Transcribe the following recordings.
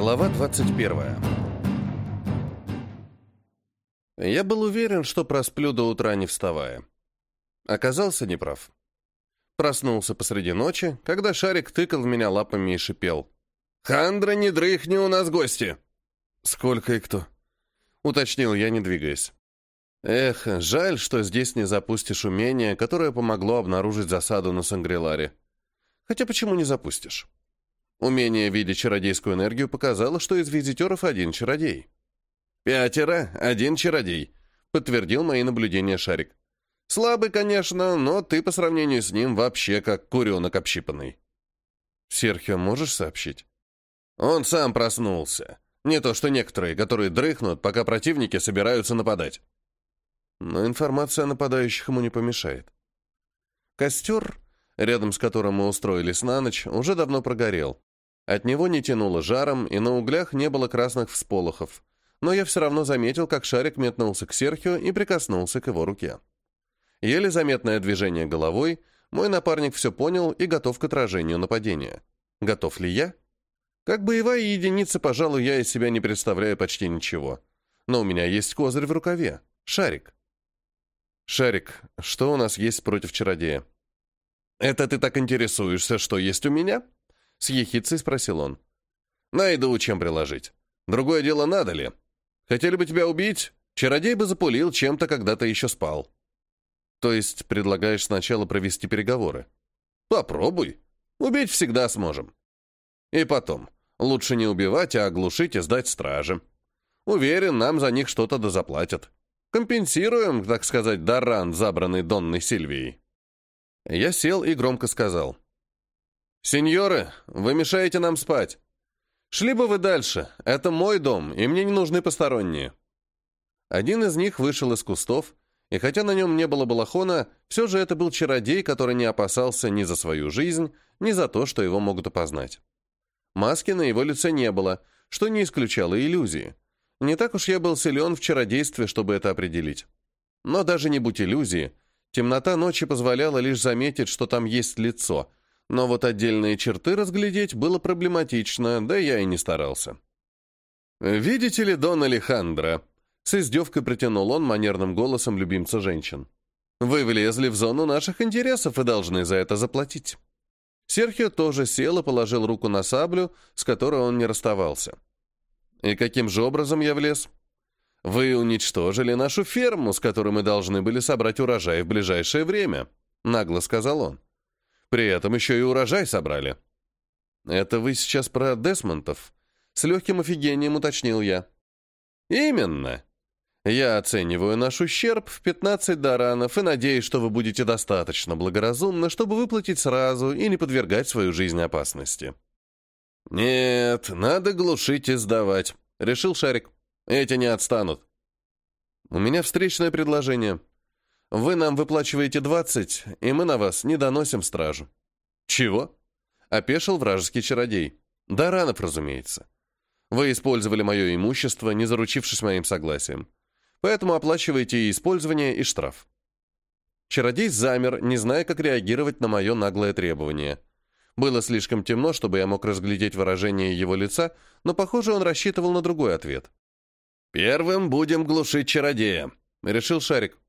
Глава 21. Я был уверен, что просплю до утра не вставая. Оказался неправ. Проснулся посреди ночи, когда шарик тыкал в меня лапами и шипел. «Хандра, не дрыхни, у нас гости!» «Сколько и кто?» — уточнил я, не двигаясь. Эх, жаль, что здесь не запустишь умение, которое помогло обнаружить засаду на Сангриларе. Хотя почему не запустишь? Умение видеть чародейскую энергию показало, что из визитеров один чародей. «Пятеро, один чародей», — подтвердил мои наблюдения Шарик. «Слабый, конечно, но ты по сравнению с ним вообще как куренок общипанный». «Серхио, можешь сообщить?» «Он сам проснулся. Не то что некоторые, которые дрыхнут, пока противники собираются нападать». Но информация о нападающих ему не помешает. Костер, рядом с которым мы устроились на ночь, уже давно прогорел. От него не тянуло жаром, и на углях не было красных всполохов. Но я все равно заметил, как шарик метнулся к Серхио и прикоснулся к его руке. Еле заметное движение головой, мой напарник все понял и готов к отражению нападения. Готов ли я? Как боевая единица, пожалуй, я из себя не представляю почти ничего. Но у меня есть козырь в рукаве. Шарик. Шарик, что у нас есть против чародея? Это ты так интересуешься, что есть у меня? С ехицей спросил он. Найду, чем приложить. Другое дело, надо ли? Хотели бы тебя убить? Чародей бы запулил чем-то, когда ты еще спал. То есть предлагаешь сначала провести переговоры? Попробуй. Убить всегда сможем. И потом, лучше не убивать, а оглушить и сдать страже. Уверен, нам за них что-то дозаплатят. Компенсируем, так сказать, даран, забранный Донной Сильвией. Я сел и громко сказал. «Сеньоры, вы мешаете нам спать. Шли бы вы дальше. Это мой дом, и мне не нужны посторонние». Один из них вышел из кустов, и хотя на нем не было балахона, все же это был чародей, который не опасался ни за свою жизнь, ни за то, что его могут опознать. Маски на его лице не было, что не исключало иллюзии. Не так уж я был силен в чародействе, чтобы это определить. Но даже не будь иллюзии, темнота ночи позволяла лишь заметить, что там есть лицо — но вот отдельные черты разглядеть было проблематично, да я и не старался. «Видите ли, Дон Алехандро?» С издевкой протянул он манерным голосом любимца женщин. «Вы влезли в зону наших интересов и должны за это заплатить». Серхио тоже сел и положил руку на саблю, с которой он не расставался. «И каким же образом я влез?» «Вы уничтожили нашу ферму, с которой мы должны были собрать урожай в ближайшее время», — нагло сказал он. При этом еще и урожай собрали. Это вы сейчас про Десмонтов? С легким офигением уточнил я. Именно. Я оцениваю наш ущерб в 15 даранов и надеюсь, что вы будете достаточно благоразумны, чтобы выплатить сразу и не подвергать свою жизнь опасности. Нет, надо глушить и сдавать, решил Шарик. Эти не отстанут. У меня встречное предложение. Вы нам выплачиваете 20, и мы на вас не доносим стражу». «Чего?» — опешил вражеский чародей. «Даранов, разумеется. Вы использовали мое имущество, не заручившись моим согласием. Поэтому оплачиваете и использование, и штраф». Чародей замер, не зная, как реагировать на мое наглое требование. Было слишком темно, чтобы я мог разглядеть выражение его лица, но, похоже, он рассчитывал на другой ответ. «Первым будем глушить чародея», — решил Шарик.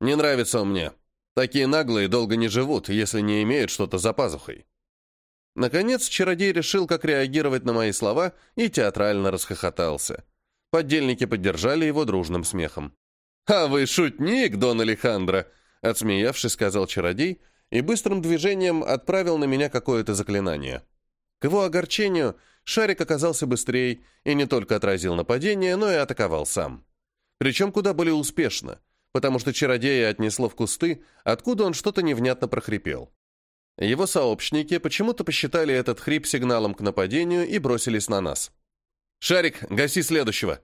Не нравится он мне. Такие наглые долго не живут, если не имеют что-то за пазухой. Наконец, чародей решил, как реагировать на мои слова, и театрально расхохотался. Поддельники поддержали его дружным смехом. «А вы шутник, Дон Алехандро!» Отсмеявшись, сказал чародей и быстрым движением отправил на меня какое-то заклинание. К его огорчению, шарик оказался быстрее и не только отразил нападение, но и атаковал сам. Причем куда более успешно потому что чародея отнесло в кусты, откуда он что-то невнятно прохрипел. Его сообщники почему-то посчитали этот хрип сигналом к нападению и бросились на нас. «Шарик, гаси следующего!»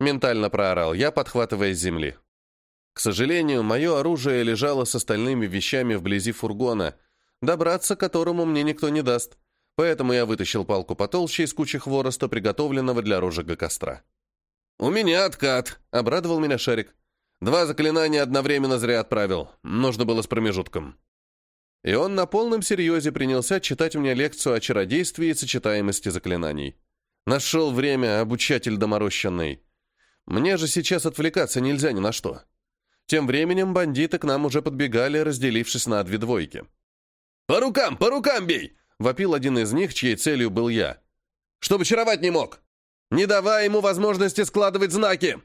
Ментально проорал я, подхватывая с земли. К сожалению, мое оружие лежало с остальными вещами вблизи фургона, добраться к которому мне никто не даст, поэтому я вытащил палку потолще из кучи хвороста, приготовленного для розжига костра. «У меня откат!» — обрадовал меня Шарик. Два заклинания одновременно зря отправил. Нужно было с промежутком. И он на полном серьезе принялся читать мне лекцию о чародействе и сочетаемости заклинаний. Нашел время, обучатель доморощенный. Мне же сейчас отвлекаться нельзя ни на что. Тем временем бандиты к нам уже подбегали, разделившись на две двойки. «По рукам, по рукам бей!» — вопил один из них, чьей целью был я. «Чтобы чаровать не мог! Не давай ему возможности складывать знаки!»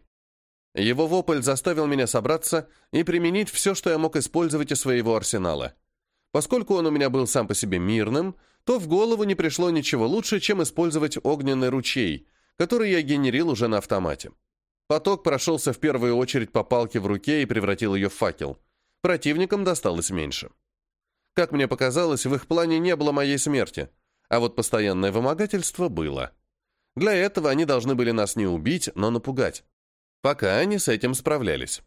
Его вопль заставил меня собраться и применить все, что я мог использовать из своего арсенала. Поскольку он у меня был сам по себе мирным, то в голову не пришло ничего лучше, чем использовать огненный ручей, который я генерил уже на автомате. Поток прошелся в первую очередь по палке в руке и превратил ее в факел. Противникам досталось меньше. Как мне показалось, в их плане не было моей смерти, а вот постоянное вымогательство было. Для этого они должны были нас не убить, но напугать. Пока они с этим справлялись.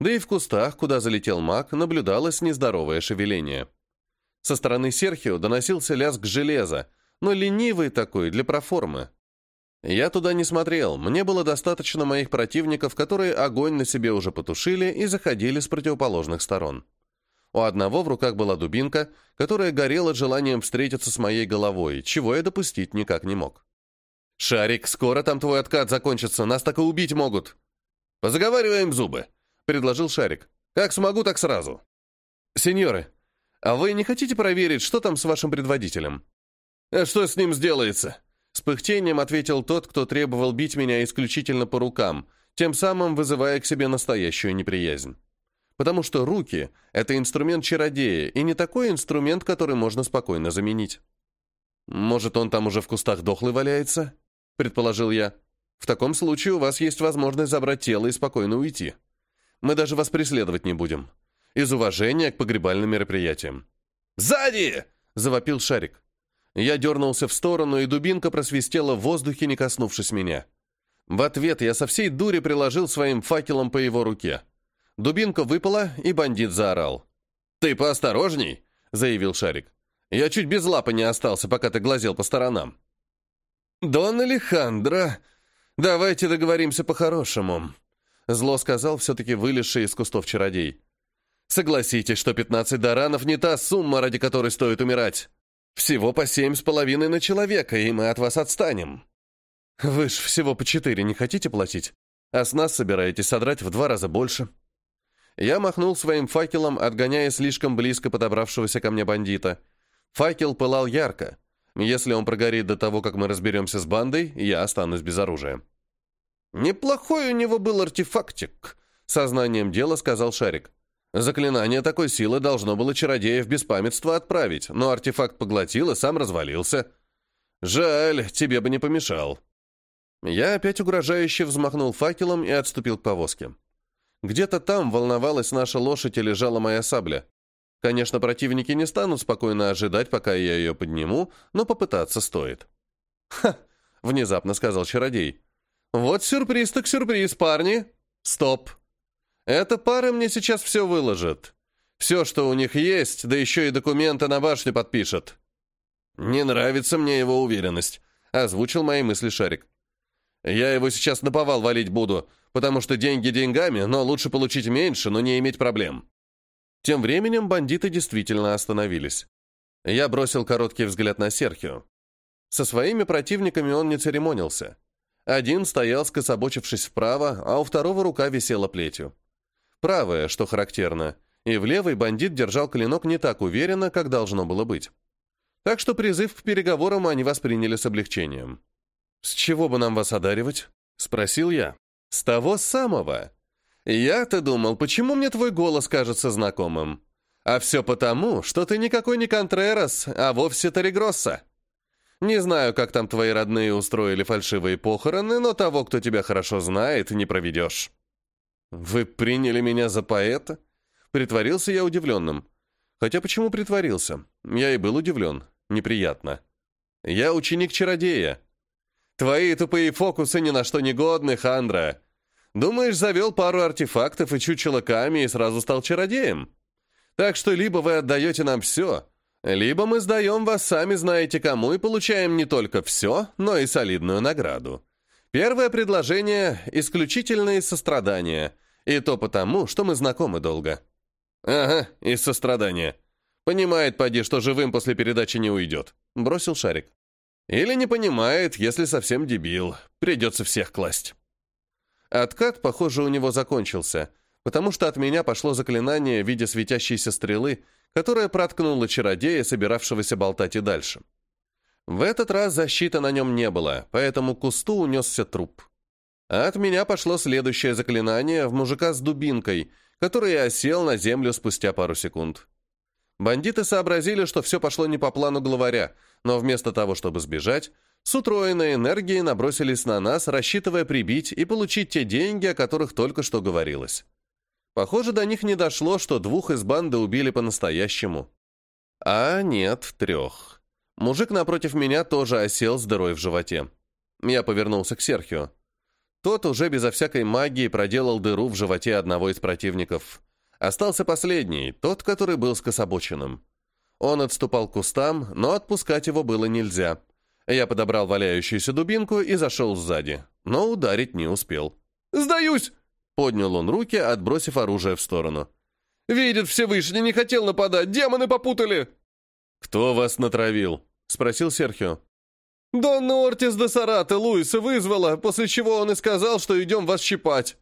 Да и в кустах, куда залетел маг, наблюдалось нездоровое шевеление. Со стороны Серхио доносился лязг железа, но ленивый такой, для проформы. Я туда не смотрел, мне было достаточно моих противников, которые огонь на себе уже потушили и заходили с противоположных сторон. У одного в руках была дубинка, которая горела желанием встретиться с моей головой, чего я допустить никак не мог. «Шарик, скоро там твой откат закончится, нас так и убить могут!» «Позаговариваем зубы», — предложил Шарик. «Как смогу, так сразу». «Сеньоры, а вы не хотите проверить, что там с вашим предводителем?» «А что с ним сделается?» С пыхтением ответил тот, кто требовал бить меня исключительно по рукам, тем самым вызывая к себе настоящую неприязнь. Потому что руки — это инструмент чародея, и не такой инструмент, который можно спокойно заменить. «Может, он там уже в кустах дохлый валяется?» — предположил я. «В таком случае у вас есть возможность забрать тело и спокойно уйти. Мы даже вас преследовать не будем. Из уважения к погребальным мероприятиям». «Сзади!» — завопил Шарик. Я дернулся в сторону, и дубинка просвистела в воздухе, не коснувшись меня. В ответ я со всей дури приложил своим факелом по его руке. Дубинка выпала, и бандит заорал. «Ты поосторожней!» — заявил Шарик. «Я чуть без лапы не остался, пока ты глазел по сторонам». «Дон Алехандро, давайте договоримся по-хорошему», — зло сказал все-таки вылезший из кустов чародей. «Согласитесь, что пятнадцать даранов не та сумма, ради которой стоит умирать. Всего по семь с половиной на человека, и мы от вас отстанем. Вы ж всего по четыре не хотите платить, а с нас собираетесь содрать в два раза больше. Я махнул своим факелом, отгоняя слишком близко подобравшегося ко мне бандита. Факел пылал ярко. Если он прогорит до того, как мы разберемся с бандой, я останусь без оружия. «Неплохой у него был артефактик», — сознанием дела сказал Шарик. Заклинание такой силы должно было чародея в беспамятство отправить, но артефакт поглотил и сам развалился. Жаль, тебе бы не помешал. Я опять угрожающе взмахнул факелом и отступил к повозке. Где-то там волновалась наша лошадь и лежала моя сабля. Конечно, противники не станут спокойно ожидать, пока я ее подниму, но попытаться стоит. «Ха!» — внезапно сказал чародей. «Вот сюрприз так сюрприз, парни! Стоп!» Эта пара мне сейчас все выложит. Все, что у них есть, да еще и документы на башню подпишет. Не нравится мне его уверенность, озвучил мои мысли Шарик. Я его сейчас на повал валить буду, потому что деньги деньгами, но лучше получить меньше, но не иметь проблем. Тем временем бандиты действительно остановились. Я бросил короткий взгляд на Серхио. Со своими противниками он не церемонился. Один стоял, скособочившись вправо, а у второго рука висела плетью. Правая, что характерно, и в левой бандит держал клинок не так уверенно, как должно было быть. Так что призыв к переговорам они восприняли с облегчением. «С чего бы нам вас одаривать?» — спросил я. «С того самого. Я-то думал, почему мне твой голос кажется знакомым? А все потому, что ты никакой не Контрерас, а вовсе Торигросса. Не знаю, как там твои родные устроили фальшивые похороны, но того, кто тебя хорошо знает, не проведешь». «Вы приняли меня за поэта?» Притворился я удивленным. Хотя почему притворился? Я и был удивлен. Неприятно. Я ученик чародея. Твои тупые фокусы ни на что не годны, Хандра. Думаешь, завел пару артефактов и чучело Ками и сразу стал чародеем? Так что либо вы отдаете нам все, либо мы сдаем вас сами знаете кому и получаем не только все, но и солидную награду. Первое предложение — исключительно из сострадания, и то потому, что мы знакомы долго. Ага, из сострадания. Понимает, поди, что живым после передачи не уйдет. Бросил шарик. Или не понимает, если совсем дебил, придется всех класть. Откат, похоже, у него закончился, потому что от меня пошло заклинание в виде светящейся стрелы, которая проткнула чародея, собиравшегося болтать и дальше. В этот раз защиты на нем не было, поэтому к кусту унесся труп. А от меня пошло следующее заклинание в мужика с дубинкой, который осел на землю спустя пару секунд. Бандиты сообразили, что все пошло не по плану главаря, но вместо того, чтобы сбежать, с утроенной энергией набросились на нас, рассчитывая прибить и получить те деньги, о которых только что говорилось. Похоже, до них не дошло, что двух из банды убили по-настоящему. А нет, трех. Мужик напротив меня тоже осел с дырой в животе. Я повернулся к Серхио. Тот уже безо всякой магии проделал дыру в животе одного из противников. Остался последний, тот, который был скособоченным. Он отступал к кустам, но отпускать его было нельзя. Я подобрал валяющуюся дубинку и зашел сзади, но ударить не успел. «Сдаюсь!» — поднял он руки, отбросив оружие в сторону. «Видит Всевышний, не хотел нападать, демоны попутали!» «Кто вас натравил?» — спросил Серхио. «Донна Ортис де Сарата Луиса вызвала, после чего он и сказал, что идем вас щипать».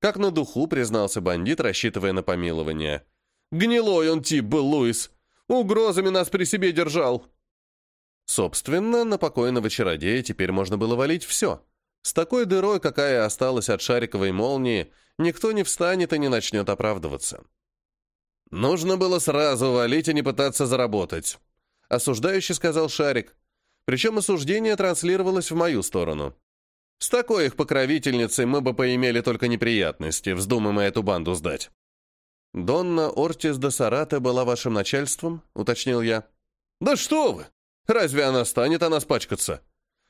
Как на духу признался бандит, рассчитывая на помилование. «Гнилой он тип был, Луис. Угрозами нас при себе держал». Собственно, на покойного чародея теперь можно было валить все. С такой дырой, какая осталась от шариковой молнии, никто не встанет и не начнет оправдываться. «Нужно было сразу валить и не пытаться заработать», — осуждающий сказал Шарик. Причем осуждение транслировалось в мою сторону. С такой их покровительницей мы бы поимели только неприятности, вздумаем мы эту банду сдать. «Донна Ортис де Сарате была вашим начальством?» — уточнил я. «Да что вы! Разве она станет о нас пачкаться?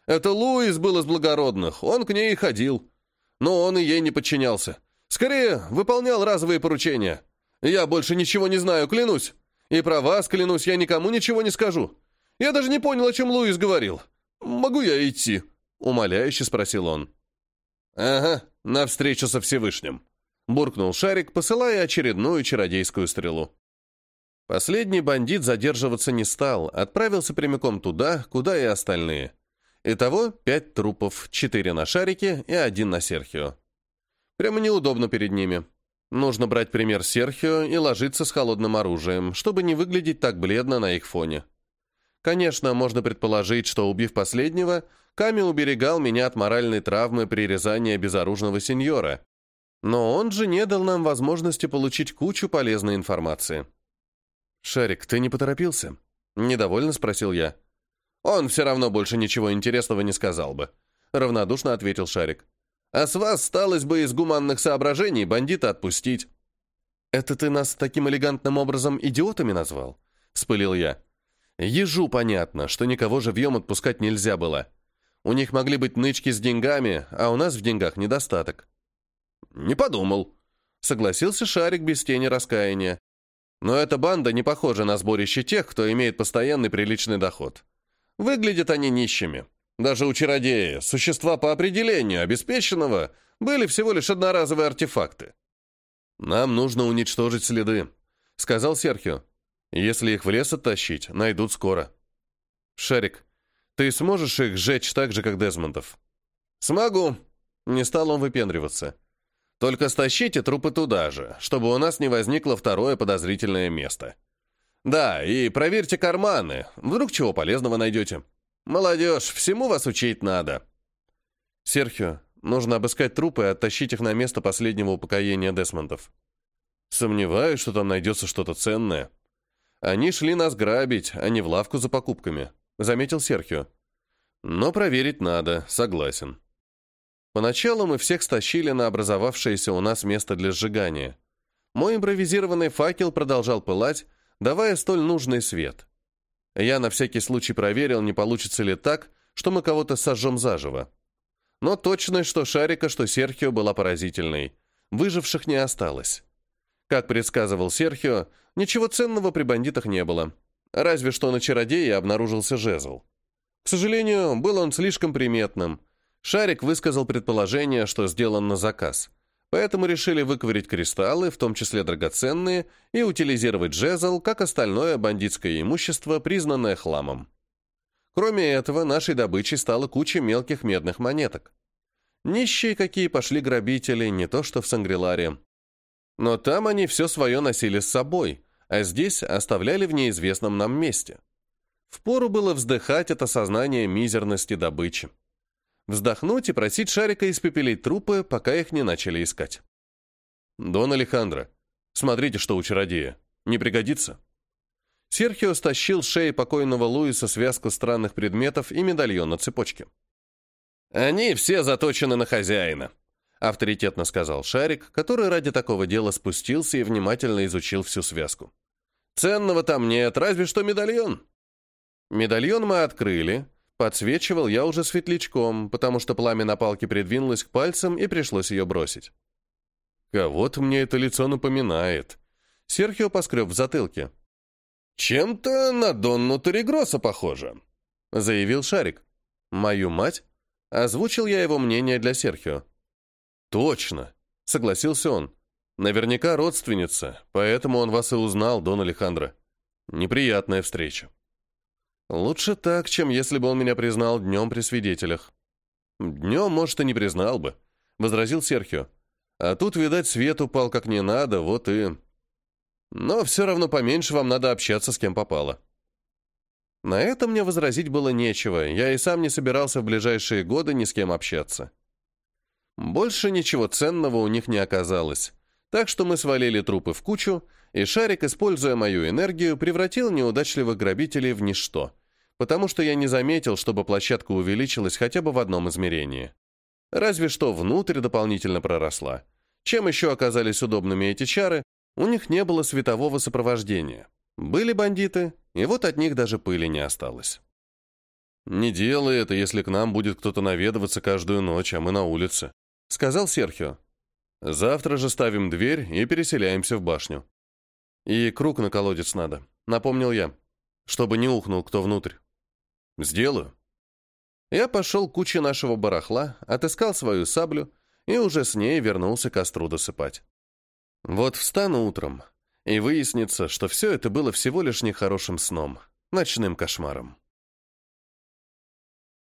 Это Луис был из благородных, он к ней и ходил. Но он и ей не подчинялся. Скорее, выполнял разовые поручения. Я больше ничего не знаю, клянусь. И про вас, клянусь, я никому ничего не скажу. Я даже не понял, о чем Луис говорил. Могу я идти?» — умоляюще спросил он. «Ага, навстречу со Всевышним», — буркнул Шарик, посылая очередную чародейскую стрелу. Последний бандит задерживаться не стал, отправился прямиком туда, куда и остальные. Итого пять трупов, четыре на Шарике и один на Серхио. Прямо неудобно перед ними. Нужно брать пример Серхио и ложиться с холодным оружием, чтобы не выглядеть так бледно на их фоне. Конечно, можно предположить, что, убив последнего, Ками уберегал меня от моральной травмы при резании безоружного сеньора. Но он же не дал нам возможности получить кучу полезной информации. «Шарик, ты не поторопился?» — недовольно спросил я. «Он все равно больше ничего интересного не сказал бы», — равнодушно ответил Шарик. «А с вас сталось бы из гуманных соображений бандита отпустить». «Это ты нас таким элегантным образом идиотами назвал?» — спылил я. Ежу понятно, что никого живьем отпускать нельзя было. У них могли быть нычки с деньгами, а у нас в деньгах недостаток. «Не подумал», — согласился Шарик без тени раскаяния. «Но эта банда не похожа на сборище тех, кто имеет постоянный приличный доход. Выглядят они нищими. Даже у чародея, существа по определению обеспеченного, были всего лишь одноразовые артефакты. «Нам нужно уничтожить следы», — сказал Серхио. Если их в лес оттащить, найдут скоро. Шарик, ты сможешь их сжечь так же, как Дезмондов? Смогу. Не стал он выпендриваться. Только стащите трупы туда же, чтобы у нас не возникло второе подозрительное место. Да, и проверьте карманы, вдруг чего полезного найдете. Молодежь, всему вас учить надо. Серхио, нужно обыскать трупы и оттащить их на место последнего упокоения Десмондов. Сомневаюсь, что там найдется что-то ценное. Они шли нас грабить, а не в лавку за покупками», — заметил Серхио. «Но проверить надо, согласен». Поначалу мы всех стащили на образовавшееся у нас место для сжигания. Мой импровизированный факел продолжал пылать, давая столь нужный свет. Я на всякий случай проверил, не получится ли так, что мы кого-то сожжем заживо. Но точность, что Шарика, что Серхио была поразительной. Выживших не осталось. Как предсказывал Серхио, ничего ценного при бандитах не было. Разве что на чародее обнаружился жезл. К сожалению, был он слишком приметным. Шарик высказал предположение, что сделан на заказ. Поэтому решили выковырить кристаллы, в том числе драгоценные, и утилизировать жезл, как остальное бандитское имущество, признанное хламом. Кроме этого, нашей добычей стала куча мелких медных монеток. Нищие какие пошли грабители, не то что в Сангриларе. Но там они все свое носили с собой, а здесь оставляли в неизвестном нам месте. Впору было вздыхать от осознания мизерности добычи. Вздохнуть и просить Шарика испепелить трупы, пока их не начали искать. «Дон Алехандро, смотрите, что у чародея. Не пригодится?» Серхио стащил с шеи покойного Луиса связку странных предметов и медальон на цепочке. «Они все заточены на хозяина», — авторитетно сказал Шарик, который ради такого дела спустился и внимательно изучил всю связку. «Ценного там нет, разве что медальон». Медальон мы открыли. Подсвечивал я уже светлячком, потому что пламя на палке придвинулось к пальцам и пришлось ее бросить. Кого-то мне это лицо напоминает. Серхио поскреб в затылке. «Чем-то на Донну Торигроса похоже», — заявил Шарик. «Мою мать?» Озвучил я его мнение для Серхио. «Точно», — согласился он. «Наверняка родственница, поэтому он вас и узнал, Дон Алехандро. Неприятная встреча». «Лучше так, чем если бы он меня признал днем при свидетелях». «Днем, может, и не признал бы», — возразил Серхио. «А тут, видать, свет упал как не надо, вот и...» Но все равно поменьше вам надо общаться с кем попало. На это мне возразить было нечего, я и сам не собирался в ближайшие годы ни с кем общаться. Больше ничего ценного у них не оказалось, так что мы свалили трупы в кучу, и Шарик, используя мою энергию, превратил неудачливых грабителей в ничто, потому что я не заметил, чтобы площадка увеличилась хотя бы в одном измерении. Разве что внутрь дополнительно проросла. Чем еще оказались удобными эти чары, у них не было светового сопровождения. Были бандиты, и вот от них даже пыли не осталось. «Не делай это, если к нам будет кто-то наведываться каждую ночь, а мы на улице», — сказал Серхио. «Завтра же ставим дверь и переселяемся в башню». «И круг на колодец надо», — напомнил я, чтобы не ухнул кто внутрь. «Сделаю». Я пошел к куче нашего барахла, отыскал свою саблю и уже с ней вернулся к костру досыпать. Вот встану утром, и выяснится, что все это было всего лишь нехорошим сном, ночным кошмаром.